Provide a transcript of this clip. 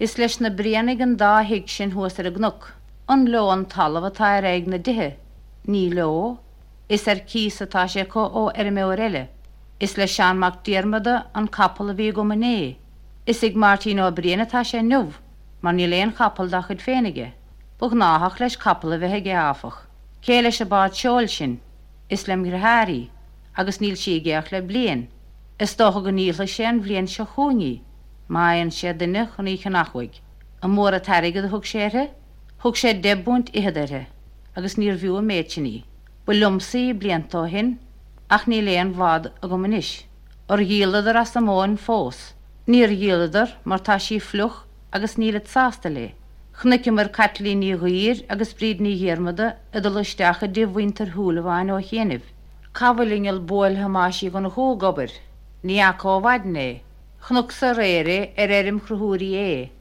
Is leis na briannig an dáhiigh sin thuas ar a gnuc, an lo an talamh atá ar ag na dithe, ní lo, is ar cí atá sé có ó ar mé eile. Is le seanach dearmada an capal a bhí go mané. Is ag Martin ó brianatá sé nuh, mar ní léon capal da chud féinige. Bug náthach leis capal a bheitthe ge áfach. Cé leis a bád seáil sin, is lem gur háirí, agus níl si geach le blian. Is dócha go níla sé an bblion se má an sé duine chun í nachhaig, A mór a taige a thug séthe, thug sé debúint ihadidirthe, agus níor bhiú a méitiní, bu lumsaí bliantá hin ach ní léon bhád a go manis, or híaladar as am móin fós, Níor híaladar mar tá sí fluch agus níle sásta le. Chnicice mar catlíní roiír agus bríd ní hiarmada a do leisteacha dihhaintar thuúlaháin ó chéanamh. Cabhalingil bóil hamáisií go na hógabir, ní aá bhaidné Chnug sa réire ar er éirim chrúthirí é. E.